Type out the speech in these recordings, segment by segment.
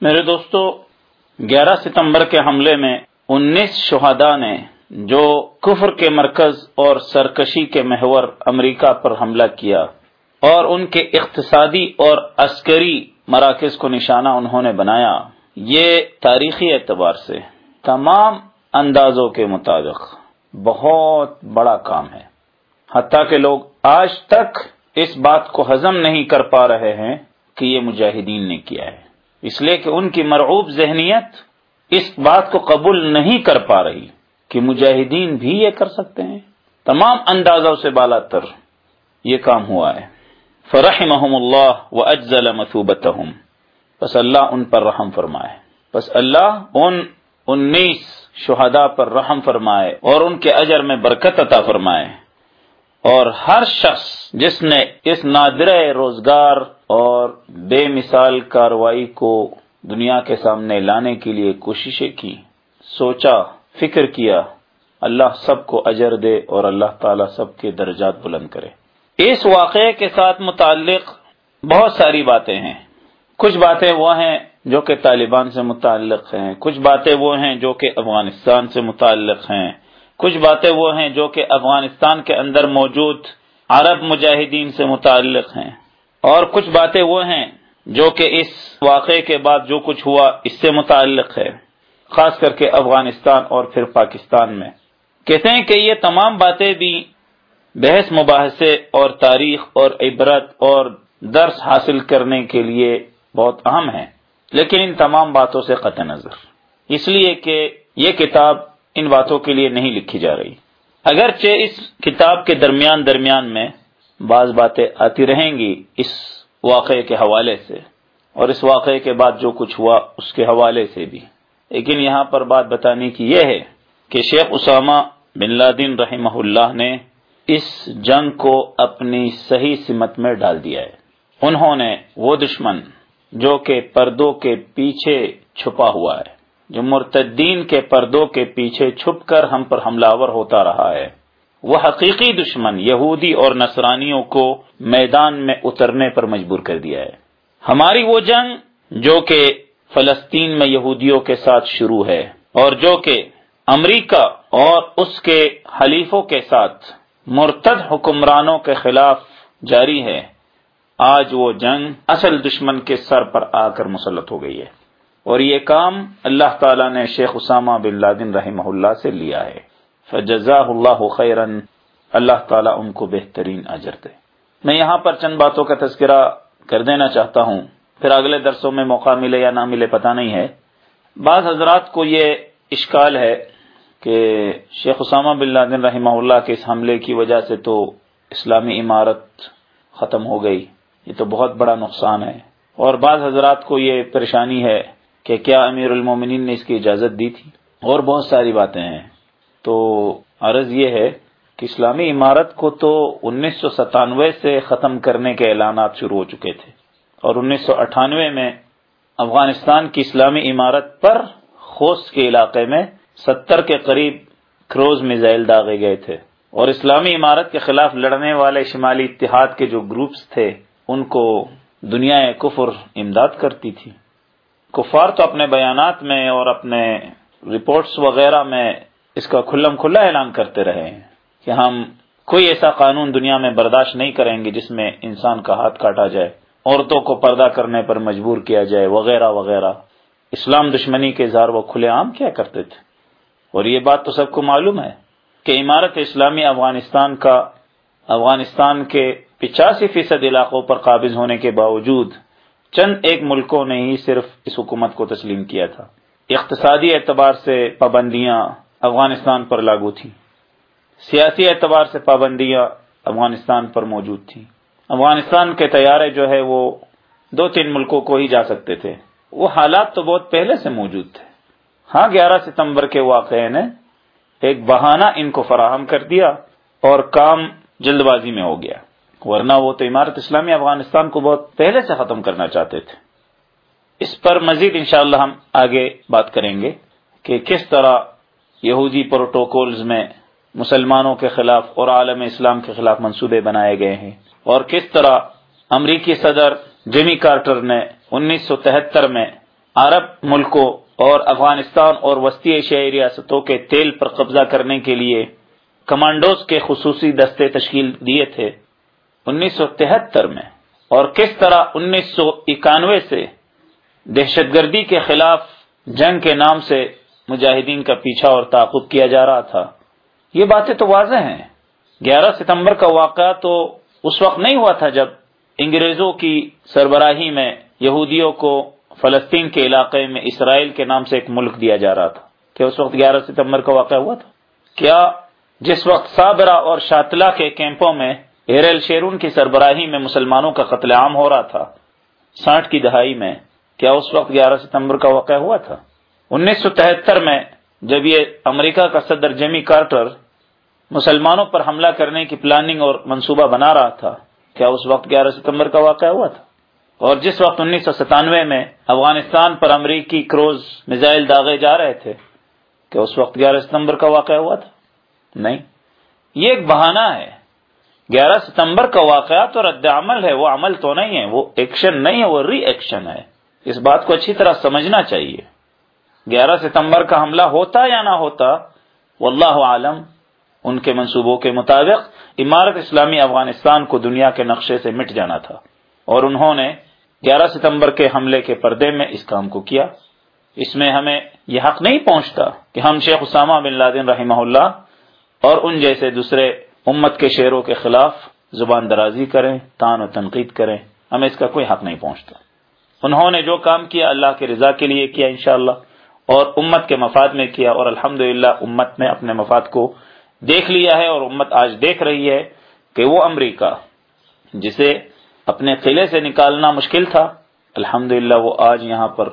میرے دوستو، گیارہ ستمبر کے حملے میں انیس شہداء نے جو کفر کے مرکز اور سرکشی کے محور امریکہ پر حملہ کیا اور ان کے اقتصادی اور عسکری مراکز کو نشانہ انہوں نے بنایا، یہ تاریخی اعتبار سے تمام اندازوں کے مطابق بہت بڑا کام ہے۔ حتیٰ کہ لوگ آج تک اس بات کو ہضم نہیں کر پا رہے ہیں کہ یہ مجاہدین نے کیا ہے۔ اس لیے کہ ان کی مرعوب ذہنیت اس بات کو قبول نہیں کر پا رہی کہ مجاہدین بھی یہ کر سکتے ہیں۔ تمام اندازوں سے بالا تر یہ کام ہوا ہے۔ فرحمہم اللہ و اجزل مثوبت بس اللہ ان پر رحم فرمائے۔ بس اللہ ان انیس شہداء پر رحم فرمائے اور ان کے اجر میں برکت عطا فرمائے۔ اور ہر شخص جس نے اس نادر روزگار اور بے مثال کاروائی کو دنیا کے سامنے لانے کے لیے کوششیں کی، سوچا، فکر کیا، اللہ سب کو اجر دے اور اللہ تعالی سب کے درجات بلند کرے۔ اس واقعے کے ساتھ متعلق بہت ساری باتیں ہیں۔ کچھ باتیں وہ ہیں جو کہ طالبان سے متعلق ہیں، کچھ باتیں وہ ہیں جو کہ افغانستان سے متعلق ہیں۔ کچھ باتیں وہ ہیں جو کہ افغانستان کے اندر موجود عرب مجاہدین سے متعلق ہیں۔ اور کچھ باتیں وہ ہیں جو کہ اس واقعے کے بعد جو کچھ ہوا اس سے متعلق ہے، خاص کر کے افغانستان اور پھر پاکستان میں۔ کہتے ہیں کہ یہ تمام باتیں بھی بحث مباحثے اور تاریخ اور عبرت اور درس حاصل کرنے کے لیے بہت اہم ہیں، لیکن ان تمام باتوں سے قطع نظر۔ اس لیے کہ یہ کتاب ان باتوں کے لیے نہیں لکھی جا رہی۔ اگرچہ اس کتاب کے درمیان درمیان میں بعض باتیں آتی رہیں گی اس واقعے کے حوالے سے اور اس واقعے کے بعد جو کچھ ہوا اس کے حوالے سے بھی۔ لیکن یہاں پر بات بتانے کی یہ ہے کہ شیخ اسامہ بن لادن رحمہ اللہ نے اس جنگ کو اپنی صحیح سمت میں ڈال دیا ہے۔ انہوں نے وہ دشمن جو کہ پردوں کے پیچھے چھپا ہوا ہے، جو مرتدین کے پردوں کے پیچھے چھپ کر ہم پر حملہ ہوتا رہا ہے۔ وہ حقیقی دشمن یہودی اور نصرانیوں کو میدان میں اترنے پر مجبور کر دیا ہے۔ ہماری وہ جنگ جو کہ فلسطین میں یہودیوں کے ساتھ شروع ہے اور جو کہ امریکہ اور اس کے حلیفوں کے ساتھ مرتد حکمرانوں کے خلاف جاری ہے، آج وہ جنگ اصل دشمن کے سر پر آ کر مسلط ہو گئی ہے۔ اور یہ کام اللہ تعالیٰ نے شیخ اسامہ بن لادن رحمہ اللہ سے لیا ہے۔ فجزا اللہ خیرن۔ اللہ تعالیٰ ان کو بہترین اجر دے۔ میں یہاں پر چند باتوں کا تذکرہ کر دینا چاہتا ہوں۔ پھر اگلے درسوں میں موقع ملے یا نہ ملے پتہ نہیں ہے۔ بعض حضرات کو یہ اشکال ہے کہ شیخ اسامہ بن لادن رحمہ اللہ کے اس حملے کی وجہ سے تو اسلامی عمارت ختم ہو گئی۔ یہ تو بہت بڑا نقصان ہے۔ اور بعض حضرات کو یہ پریشانی ہے کہ کیا امیر المومنین نے اس کی اجازت دی تھی۔ اور بہت ساری باتیں ہیں۔ تو عرض یہ ہے کہ اسلامی عمارت کو تو انیس سو ستانوے سے ختم کرنے کے اعلانات شروع ہو چکے تھے اور انیس سو اٹھانوے میں افغانستان کی اسلامی عمارت پر خوست کے علاقے میں ستر کے قریب کروز میزائل داغے گئے تھے اور اسلامی عمارت کے خلاف لڑنے والے شمالی اتحاد کے جو گروپس تھے، ان کو دنیا کفر امداد کرتی تھی۔ کفار تو اپنے بیانات میں اور اپنے رپورٹس وغیرہ میں اس کا کھلم کھلا اعلان کرتے رہے ہیں کہ ہم کوئی ایسا قانون دنیا میں برداشت نہیں کریں گے جس میں انسان کا ہاتھ کاٹا جائے، عورتوں کو پردہ کرنے پر مجبور کیا جائے، وغیرہ وغیرہ۔ اسلام دشمنی کے اظہار وہ کھلے عام کیا کرتے تھے؟ اور یہ بات تو سب کو معلوم ہے کہ عمارت اسلامی افغانستان کا، افغانستان کے پچاسی فیصد علاقوں پر قابض ہونے کے باوجود چند ایک ملکوں نے ہی صرف اس حکومت کو تسلیم کیا تھا۔ اقتصادی اعتبار سے پابندیاں افغانستان پر لاگو تھیں۔ سیاسی اعتبار سے پابندیاں افغانستان پر موجود تھیں۔ افغانستان کے طیارے جو ہے وہ دو تین ملکوں کو ہی جا سکتے تھے۔ وہ حالات تو بہت پہلے سے موجود تھے۔ ہاں گیارہ ستمبر کے واقعے نے ایک بہانہ ان کو فراہم کر دیا اور کام جلد بازی میں ہو گیا۔ ورنہ وہ تو عمارت اسلامی افغانستان کو بہت پہلے سے ختم کرنا چاہتے تھے۔ اس پر مزید انشاءاللہ ہم آگے بات کریں گے کہ کس طرح یہودی پروٹوکولز میں مسلمانوں کے خلاف اور عالم اسلام کے خلاف منصوبے بنائے گئے ہیں۔ اور کس طرح امریکی صدر جیمی کارٹر نے انیس سو تہتر میں عرب ملکوں اور افغانستان اور وسطی ایشیائی ریاستوں کے تیل پر قبضہ کرنے کے لیے کمانڈوز کے خصوصی دستے تشکیل دیے تھے انیس سو تہتر میں۔ اور کس طرح انیس سو اکانوے سے دہشت گردی کے خلاف جنگ کے نام سے مجاہدین کا پیچھا اور تعاقب کیا جا رہا تھا۔ یہ باتیں تو واضح ہیں۔ گیارہ ستمبر کا واقعہ تو اس وقت نہیں ہوا تھا جب انگریزوں کی سربراہی میں یہودیوں کو فلسطین کے علاقے میں اسرائیل کے نام سے ایک ملک دیا جا رہا تھا۔ کیا اس وقت گیارہ ستمبر کا واقعہ ہوا تھا؟ کیا جس وقت صابرہ اور شاطلہ کے کیمپوں میں ایرل شیرون کی سربراہی میں مسلمانوں کا قتل عام ہو رہا تھا، ساٹھ کی دہائی میں، کیا اس وقت گیارہ ستمبر کا واقعہ ہوا تھا؟ انیس سو تہتر میں جب یہ امریکہ کا صدر جیمی کارٹر مسلمانوں پر حملہ کرنے کی پلاننگ اور منصوبہ بنا رہا تھا، کیا اس وقت گیارہ ستمبر کا واقعہ ہوا تھا؟ اور جس وقت انیس سو ستانوے میں افغانستان پر امریکی کروز میزائل داغے جا رہے تھے، کیا اس وقت گیارہ ستمبر کا واقعہ ہوا تھا؟ نہیں۔ یہ ایک بہانہ ہے۔ گیارہ ستمبر کا واقعہ تو رد عمل ہے، وہ عمل تو نہیں ہے، وہ ایکشن نہیں ہے، وہ ری ایکشن ہے۔ اس بات کو اچھی طرح سمجھنا چاہیے۔ گیارہ ستمبر کا حملہ ہوتا یا نہ ہوتا، واللہ عالم، ان کے منصوبوں کے مطابق عمارت اسلامی افغانستان کو دنیا کے نقشے سے مٹ جانا تھا۔ اور انہوں نے گیارہ ستمبر کے حملے کے پردے میں اس کام کو کیا۔ اس میں ہمیں یہ حق نہیں پہنچتا کہ ہم شیخ اسامہ بن لادن رحمہ اللہ اور ان جیسے دوسرے امت کے شعروں کے خلاف زبان درازی کریں، تان و تنقید کریں، ہمیں اس کا کوئی حق نہیں پہنچتا۔ انہوں نے جو کام کیا، اللہ کے رضا کے لیے کیا انشاءاللہ۔ اور امت کے مفاد میں کیا اور الحمد امت نے اپنے مفاد کو دیکھ لیا ہے اور امت آج دیکھ رہی ہے کہ وہ امریکہ جسے اپنے قلعے سے نکالنا مشکل تھا الحمد وہ آج یہاں پر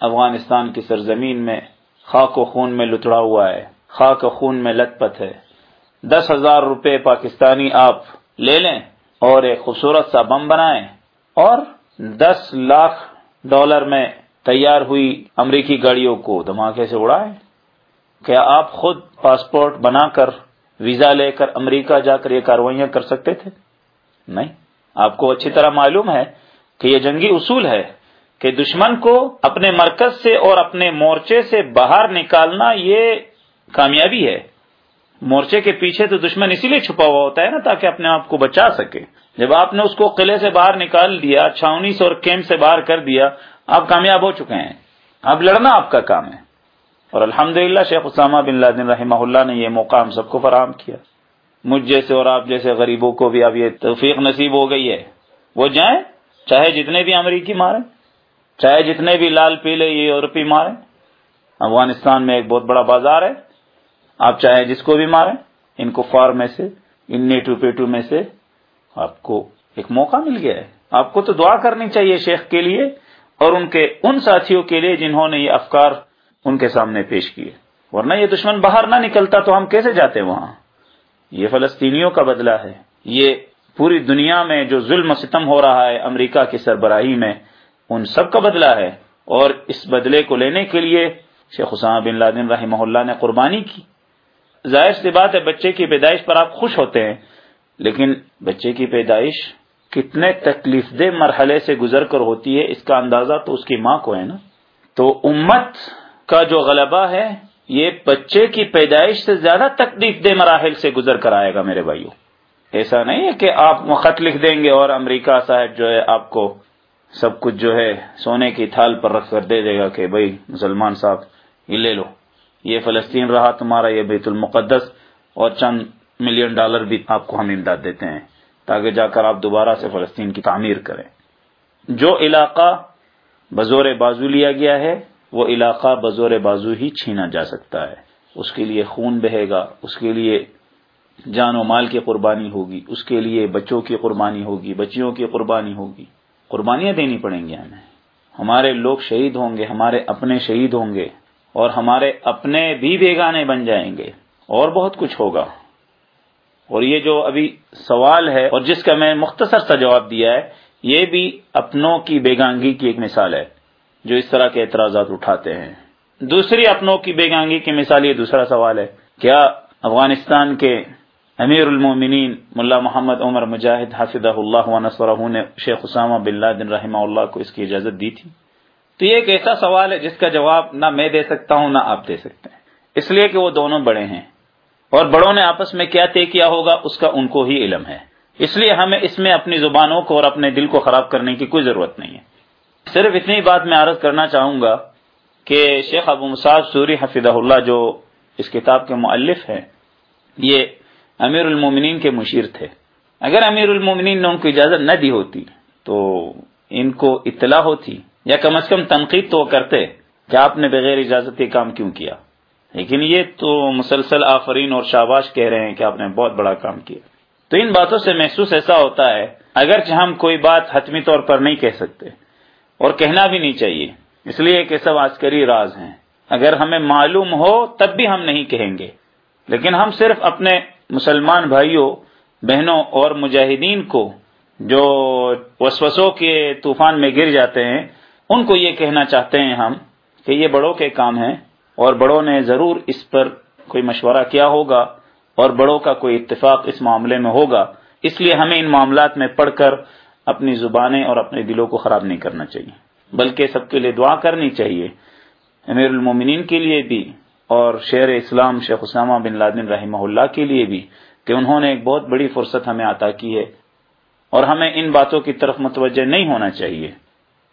افغانستان کی سرزمین میں خاک و خون میں لتڑا ہوا ہے، خاک و خون میں لت پت ہے۔ دس ہزار روپے پاکستانی آپ لے لیں اور ایک خوبصورت سا بم بنائیں اور دس لاکھ ڈالر میں تیار ہوئی امریکی گاڑیوں کو دھماکے سے اڑائیں کیا آپ خود پاسپورٹ بنا کر ویزا لے کر امریکہ جا کر یہ کاروائیاں کر سکتے تھے؟ نہیں۔ آپ کو اچھی طرح معلوم ہے کہ یہ جنگی اصول ہے کہ دشمن کو اپنے مرکز سے اور اپنے مورچے سے باہر نکالنا یہ کامیابی ہے۔ مورچے کے پیچھے تو دشمن اسی لیے چھپا ہوا ہوتا ہے نا تاکہ اپنے آپ کو بچا سکے۔ جب آپ نے اس کو قلعے سے باہر نکال دیا چھاونی سے اور کیمپ سے باہر کر دیا آپ کامیاب ہو چکے ہیں۔ اب لڑنا آپ کا کام ہے۔ اور الحمد شیخ اسامہ بن لادن رحمہ اللہ نے یہ موقع ہم سب کو فراہم کیا۔ مجھ جیسے اور آپ جیسے غریبوں کو بھی اب یہ توفیق نصیب ہو گئی ہے۔ وہ جائیں، چاہے جتنے بھی امریکی مارے چاہے جتنے بھی لال، پیلے، یہ یورپی مارے افغانستان میں ایک بہت بڑا بازار ہے۔ آپ چاہے جس کو بھی ماریں، ان کو فار میں سے، ان نیٹو پیٹو میں سے آپ کو ایک موقع مل گیا ہے۔ آپ کو تو دعا کرنی چاہیے شیخ کے لیے۔ اور ان کے ان ساتھیوں کے لیے جنہوں نے یہ افکار ان کے سامنے پیش کیے۔ ورنہ یہ دشمن باہر نہ نکلتا تو ہم کیسے جاتے وہاں؟ یہ فلسطینیوں کا بدلہ ہے۔ یہ پوری دنیا میں جو ظلم و ستم ہو رہا ہے، امریکہ کی سربراہی میں، ان سب کا بدلہ ہے۔ اور اس بدلے کو لینے کے لیے شیخ حسام بن لادن رحمہ اللہ نے قربانی کی۔ ظاہر سی بات ہے، بچے کی پیدائش پر آپ خوش ہوتے ہیں، لیکن بچے کی پیدائش کتنے تکلیف دہ مرحلے سے گزر کر ہوتی ہے، اس کا اندازہ تو اس کی ماں کو ہے نا۔ تو امت کا جو غلبہ ہے، یہ بچے کی پیدائش سے زیادہ تکلیف دہ مراحل سے گزر کر آئے گا میرے بھائیوں ایسا نہیں ہے کہ آپ خط لکھ دیں گے اور امریکہ صاحب جو ہے آپ کو سب کچھ جو ہے سونے کی تھال پر رکھ کر دے دے گا کہ بھائی مسلمان صاحب، یہ لے لو۔ یہ فلسطین رہا تمہارا، یہ بیت المقدس اور چند ملین ڈالر بھی آپ کو ہم امداد دیتے ہیں۔ تاکہ جا کر آپ دوبارہ سے فلسطین کی تعمیر کریں۔ جو علاقہ بزور بازو لیا گیا ہے، وہ علاقہ بزور بازو ہی چھینا جا سکتا ہے۔ اس کے لیے خون بہے گا، اس کے لیے جان و مال کی قربانی ہوگی، اس کے لیے بچوں کی قربانی ہوگی، بچیوں کی قربانی ہوگی۔ قربانیاں دینی پڑیں گی ہمیں۔ ہمارے لوگ شہید ہوں گے، ہمارے اپنے شہید ہوں گے اور ہمارے اپنے بھی بیگانے بن جائیں گے۔ اور بہت کچھ ہوگا۔ اور یہ جو ابھی سوال ہے اور جس کا میں مختصر سا جواب دیا ہے، یہ بھی اپنوں کی بیگانگی کی ایک مثال ہے، جو اس طرح کے اعتراضات اٹھاتے ہیں۔ دوسری اپنوں کی بیگانگی کی مثال یہ دوسرا سوال ہے، کیا افغانستان کے امیر المومنین ملا محمد عمر مجاہد حافظ اللہ نے شیخ اسامہ بن لادن رحمہ اللہ کو اس کی اجازت دی تھی؟ تو یہ ایک ایسا سوال ہے جس کا جواب نہ میں دے سکتا ہوں، نہ آپ دے سکتے ہیں۔ اس لیے کہ وہ دونوں بڑے ہیں۔ اور بڑوں نے آپس میں کیا طے کیا ہوگا، اس کا ان کو ہی علم ہے۔ اس لیے ہمیں اس میں اپنی زبانوں کو اور اپنے دل کو خراب کرنے کی کوئی ضرورت نہیں ہے۔ صرف اتنی بات میں عرض کرنا چاہوں گا کہ شیخ ابو مصعب سوری حفظہ اللہ جو اس کتاب کے مؤلف ہیں، یہ امیر المومنین کے مشیر تھے۔ اگر امیر المومنین نے ان کو اجازت نہ دی ہوتی تو ان کو اطلاع ہوتی، یا کم از کم تنقید تو کرتے کہ آپ نے بغیر اجازت یہ کام کیوں کیا۔ لیکن یہ تو مسلسل آفرین اور شاباش کہہ رہے ہیں کہ آپ نے بہت بڑا کام کیا۔ تو ان باتوں سے محسوس ایسا ہوتا ہے، اگرچہ ہم کوئی بات حتمی طور پر نہیں کہہ سکتے، اور کہنا بھی نہیں چاہیے۔ اس لیے کہ سب عسکری راز ہیں۔ اگر ہمیں معلوم ہو تب بھی ہم نہیں کہیں گے۔ لیکن ہم صرف اپنے مسلمان بھائیوں، بہنوں اور مجاہدین کو جو وسوسوں کے طوفان میں گر جاتے ہیں، ان کو یہ کہنا چاہتے ہیں ہم کہ یہ بڑوں کے کام ہیں۔ اور بڑوں نے ضرور اس پر کوئی مشورہ کیا ہوگا اور بڑوں کا کوئی اتفاق اس معاملے میں ہوگا۔ اس لیے ہمیں ان معاملات میں پڑھ کر اپنی زبانیں اور اپنے دلوں کو خراب نہیں کرنا چاہیے، بلکہ سب کے لیے دعا کرنی چاہیے۔ امیر المومنین کے لیے بھی اور شیر اسلام شیخ اسامہ بن لادن رحمہ اللہ کے لیے بھی کہ انہوں نے ایک بہت بڑی فرصت ہمیں عطا کی ہے۔ اور ہمیں ان باتوں کی طرف متوجہ نہیں ہونا چاہیے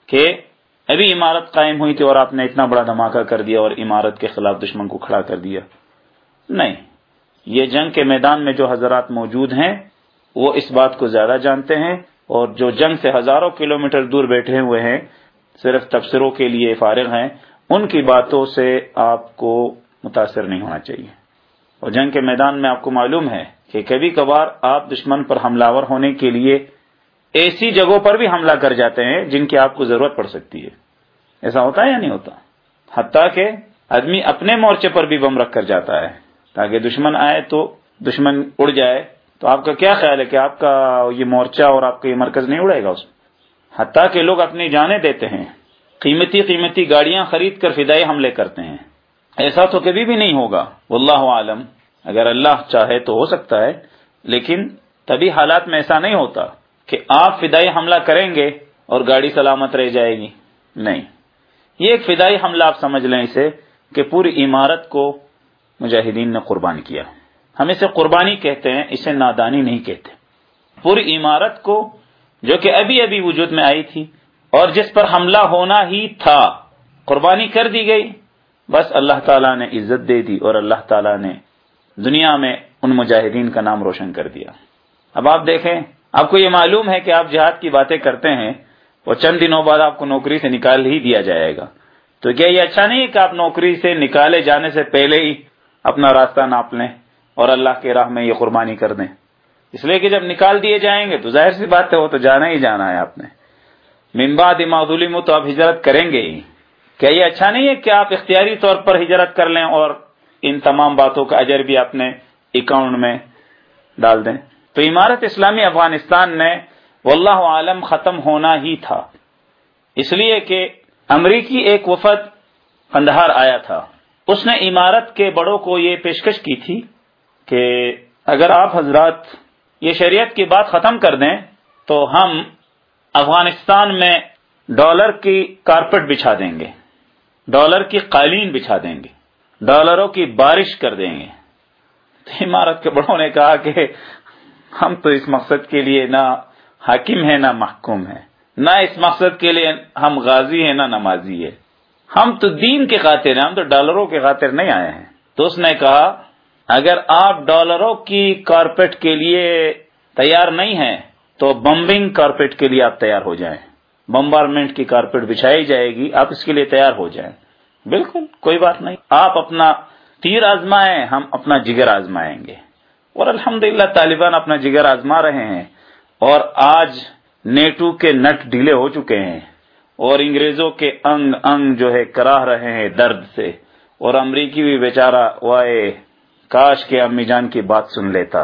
کہ ابھی عمارت قائم ہوئی تھی اور آپ نے اتنا بڑا دھماکہ کر دیا اور عمارت کے خلاف دشمن کو کھڑا کر دیا۔ نہیں، یہ جنگ کے میدان میں جو حضرات موجود ہیں، وہ اس بات کو زیادہ جانتے ہیں اور جو جنگ سے ہزاروں کلومیٹر دور بیٹھے ہوئے ہیں، صرف تبصروں کے لیے فارغ ہیں، ان کی باتوں سے آپ کو متاثر نہیں ہونا چاہیے۔ اور جنگ کے میدان میں آپ کو معلوم ہے کہ کبھی کبھار آپ دشمن پر حملہ ہونے کے لیے ایسی جگہوں پر بھی حملہ کر جاتے ہیں جن کی آپ کو ضرورت پڑ سکتی ہے۔ ایسا ہوتا ہے یا نہیں ہوتا؟ حتیٰ کہ آدمی اپنے مورچے پر بھی بم رکھ کر جاتا ہے۔ تاکہ دشمن آئے تو دشمن اڑ جائے۔ تو آپ کا کیا خیال ہے کہ آپ کا یہ مورچہ اور آپ کا یہ مرکز نہیں اڑے گا اس میں؟ حتیٰ کہ لوگ اپنی جانیں دیتے ہیں۔ قیمتی قیمتی گاڑیاں خرید کر فدائی حملے کرتے ہیں۔ ایسا تو کبھی بھی نہیں ہوگا۔ واللہ عالم۔ اگر اللہ چاہے تو ہو سکتا ہے، لیکن تبھی حالات میں ایسا نہیں ہوتا۔ کہ آپ فدائی حملہ کریں گے اور گاڑی سلامت رہ جائے گی۔ نہیں۔ یہ ایک فدائی حملہ آپ سمجھ لیں اسے کہ پوری عمارت کو مجاہدین نے قربان کیا۔ ہم اسے قربانی کہتے ہیں، اسے نادانی نہیں کہتے۔ پوری عمارت کو جو کہ ابھی ابھی وجود میں آئی تھی اور جس پر حملہ ہونا ہی تھا، قربانی کر دی گئی۔ بس اللہ تعالیٰ نے عزت دے دی اور اللہ تعالیٰ نے دنیا میں ان مجاہدین کا نام روشن کر دیا۔ اب آپ دیکھیں آپ کو یہ معلوم ہے کہ آپ جہاد کی باتیں کرتے ہیں اور چند دنوں بعد آپ کو نوکری سے نکال ہی دیا جائے گا۔ تو کیا یہ اچھا نہیں ہے کہ آپ نوکری سے نکالے جانے سے پہلے ہی اپنا راستہ ناپ لیں اور اللہ کے راہ میں یہ قربانی کر دیں؟ اس لیے کہ جب نکال دیے جائیں گے تو ظاہر سی بات ہے، وہ تو جانا ہی جانا ہے آپ نے۔ ممباد معذولی تو آپ ہجرت کریں گے ہی۔ کیا یہ اچھا نہیں ہے کہ آپ اختیاری طور پر ہجرت کر لیں اور ان تمام باتوں کا اجر بھی اپنے اکاؤنٹ میں ڈال دیں؟ تو عمارت اسلامی افغانستان میں واللہ عالم ختم ہونا ہی تھا۔ اس لیے کہ امریکی ایک وفد کندہار آیا تھا۔ اس نے عمارت کے بڑوں کو یہ پیشکش کی تھی کہ اگر آپ حضرات یہ شریعت کی بات ختم کر دیں تو ہم افغانستان میں ڈالر کی کارپٹ بچھا دیں گے۔ ڈالر کی قالین بچھا دیں گے۔ ڈالروں کی بارش کر دیں گے۔ تو عمارت کے بڑوں نے کہا کہ ہم تو اس مقصد کے لیے نہ حاکم ہے نہ محکوم ہے نہ اس مقصد کے لیے ہم غازی ہیں، نہ نمازی ہے ہم تو دین کے خاطر ہیں، ہم تو ڈالروں کے خاطر نہیں آئے ہیں۔ تو اس نے کہا، اگر آپ ڈالروں کی کارپیٹ کے لیے تیار نہیں ہیں، تو بمبنگ کارپیٹ کے لیے آپ تیار ہو جائیں۔ بمبارمنٹ کی کارپیٹ بچھائی جائے گی، آپ اس کے لیے تیار ہو جائیں۔ بالکل، کوئی بات نہیں۔ آپ اپنا تیر آزمائیں، ہم اپنا جگر آزمائیں گے۔ اور الحمدللہ طالبان اپنا جگر آزما رہے ہیں اور آج نیٹو کے نٹ ڈھیلے ہو چکے ہیں اور انگریزوں کے انگ انگ جو ہے کراہ رہے ہیں درد سے اور امریکی بھی بیچارہ وائے کاش کے امی جان کی بات سن لیتا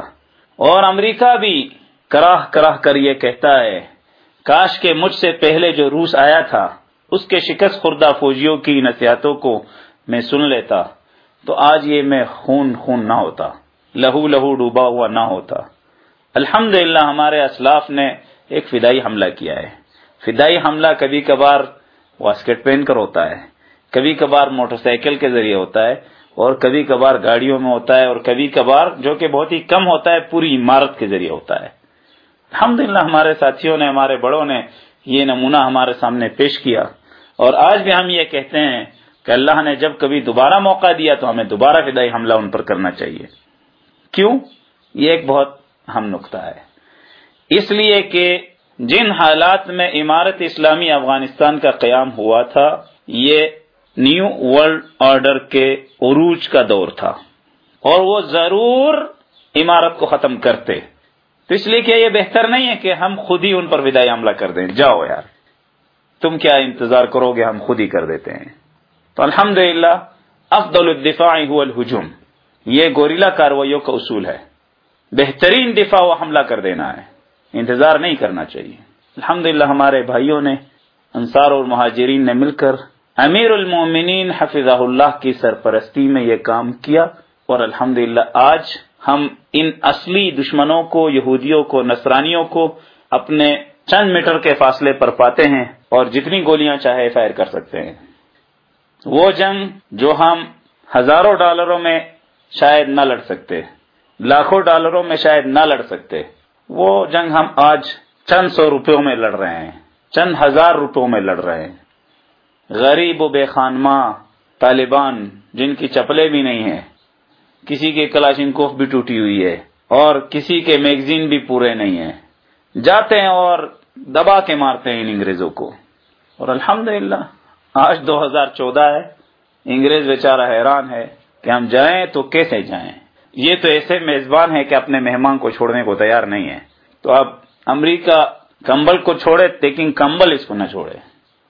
اور امریکہ بھی کراہ کراہ کر یہ کہتا ہے، کاش کے مجھ سے پہلے جو روس آیا تھا، اس کے شکست خوردہ فوجیوں کی نصیحتوں کو میں سن لیتا، تو آج یہ میں خون خون نہ ہوتا۔ لہو لہو ڈوبا ہوا نہ ہوتا۔ الحمد ہمارے اسلاف نے ایک فدائی حملہ کیا ہے۔ فدائی حملہ کبھی کبھار واسکٹ پہن کر ہوتا ہے، کبھی کبھار موٹر سائیکل کے ذریعے ہوتا ہے، اور کبھی کبھار گاڑیوں میں ہوتا ہے، اور کبھی کبھار جو کہ بہت ہی کم ہوتا ہے، پوری عمارت کے ذریعے ہوتا ہے۔ الحمد ہمارے ساتھیوں نے، ہمارے بڑوں نے یہ نمونہ ہمارے سامنے پیش کیا۔ اور آج بھی ہم یہ کہتے ہیں کہ اللہ نے جب کبھی دوبارہ موقع دیا تو ہمیں دوبارہ فدائی حملہ ان پر کرنا چاہیے۔ کیوں؟ یہ ایک بہت اہم نقطہ ہے۔ اس لیے کہ جن حالات میں عمارت اسلامی افغانستان کا قیام ہوا تھا، یہ نیو ورلڈ آرڈر کے عروج کا دور تھا۔ اور وہ ضرور عمارت کو ختم کرتے۔ تو اس لیے کہ یہ بہتر نہیں ہے کہ ہم خود ہی ان پر ودائی حملہ کر دیں۔ جاؤ یار، تم کیا انتظار کرو گے ہم خود ہی کر دیتے ہیں؟ تو الحمد للہ افضل الدفاع هو الحجوم یہ گوریلا کاروائیوں کا اصول ہے۔ بہترین دفاع و حملہ کر دینا ہے۔ انتظار نہیں کرنا چاہیے۔ الحمد ہمارے بھائیوں نے، انصار اور مہاجرین نے مل کر امیر المومنین حفظ اللہ کی سرپرستی میں یہ کام کیا اور الحمد آج ہم ان اصلی دشمنوں کو، یہودیوں کو، نصرانیوں کو اپنے چند میٹر کے فاصلے پر پاتے ہیں اور جتنی گولیاں چاہے فائر کر سکتے ہیں۔ وہ جنگ جو ہم ہزاروں ڈالروں میں شاید نہ لڑ سکتے۔ لاکھوں ڈالروں میں شاید نہ لڑ سکتے۔ وہ جنگ ہم آج چند سو روپیوں میں لڑ رہے ہیں، چند ہزار روپیوں میں لڑ رہے ہیں۔ غریب و بے خانماں طالبان جن کی چپلے بھی نہیں ہیں، کسی کے کلاشن کوف بھی ٹوٹی ہوئی ہے اور کسی کے میگزین بھی پورے نہیں ہیں۔ جاتے ہیں اور دبا کے مارتے ہیں ان انگریزوں کو۔ اور الحمدللہ، آج دو ہزار چودہ ہے، انگریز بیچارہ حیران ہے۔ کہ ہم جائیں تو کیسے جائیں؟ یہ تو ایسے میزبان ہے کہ اپنے مہمان کو چھوڑنے کو تیار نہیں ہے تو اب امریکہ کمبل کو چھوڑے، لیکن کمبل اس کو نہ چھوڑے۔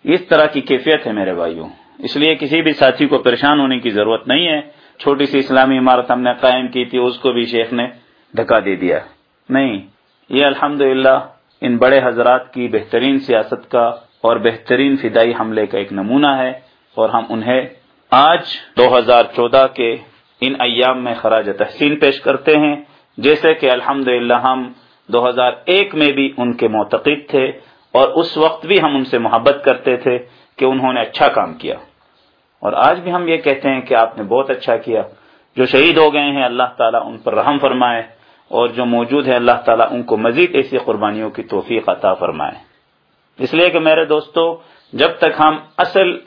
اس طرح کی کیفیت ہے میرے بھائیوں۔ اس لیے کسی بھی ساتھی کو پریشان ہونے کی ضرورت نہیں ہے۔ چھوٹی سی اسلامی عمارت ہم نے قائم کی تھی، اس کو بھی شیخ نے دھکا دے دیا۔ نہیں، یہ الحمد ان بڑے حضرات کی بہترین سیاست کا اور بہترین فدائی حملے کا ایک نمونہ ہے اور ہم انہیں آج دو ہزار چودہ کے ان ایام میں خراج تحسین پیش کرتے ہیں، جیسے کہ الحمد ہم دو ہزار ایک میں بھی ان کے معتقد تھے اور اس وقت بھی ہم ان سے محبت کرتے تھے کہ انہوں نے اچھا کام کیا۔ اور آج بھی ہم یہ کہتے ہیں کہ آپ نے بہت اچھا کیا۔ جو شہید ہو گئے ہیں، اللہ تعالیٰ ان پر رحم فرمائے اور جو موجود ہے اللہ تعالیٰ ان کو مزید ایسی قربانیوں کی توفیق عطا فرمائے۔ اس لیے کہ میرے دوستو، جب تک ہم اصل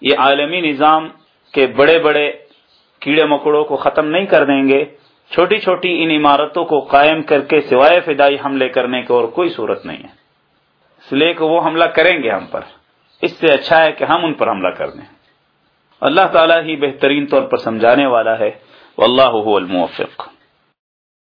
یہ عالمی نظام کے بڑے بڑے کیڑے مکوڑوں کو ختم نہیں کر دیں گے، چھوٹی چھوٹی ان عمارتوں کو قائم کر کے سوائے فدائی حملے کرنے کی اور کوئی صورت نہیں ہے۔ اس لیے کہ وہ حملہ کریں گے ہم پر۔ اس سے اچھا ہے کہ ہم ان پر حملہ کر دیں۔ اللہ تعالیٰ ہی بہترین طور پر سمجھانے والا ہے۔ واللہ هو الموفق۔